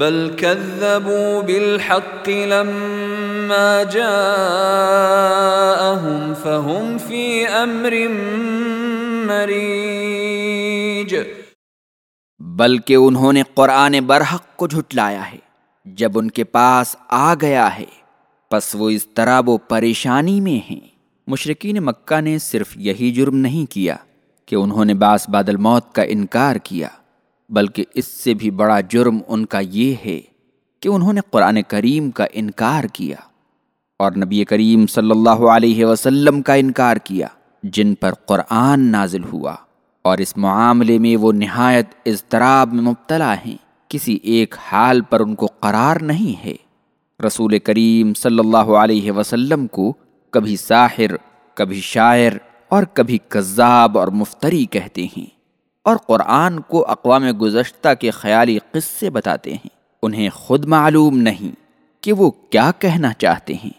بل كذبوا بالحق لما جاءهم فهم في امر مريج. بلکہ انہوں نے قرآن برحق کو جھٹلایا ہے، جب ان کے پاس آ گیا ہے، پس وہ اس طرح وہ پریشانی میں ہیں۔ مشرقین مکہ نے صرف یہی جرم نہیں کیا کہ انہوں نے باس بادل موت کا انکار کیا۔ بلکہ اس سے بھی بڑا جرم ان کا یہ ہے کہ انہوں نے قرآن کریم کا انکار کیا اور نبی کریم صلی اللہ علیہ وسلم کا انکار کیا، جن پر قرآن نازل ہوا۔ اور اس معاملے میں وہ نہایت اضطراب میں مبتلا ہیں۔ کسی ایک حال پر ان کو قرار نہیں ہے۔ رسول کریم صلی اللہ علیہ وسلم کو کبھی ساحر، کبھی شاعر اور کبھی کذاب اور مفتری کہتے ہیں۔ اور قرآن کو اقوام گزشتہ کے خیالی قصے بتاتے ہیں۔ انہیں خود معلوم نہیں کہ وہ کیا کہنا چاہتے ہیں۔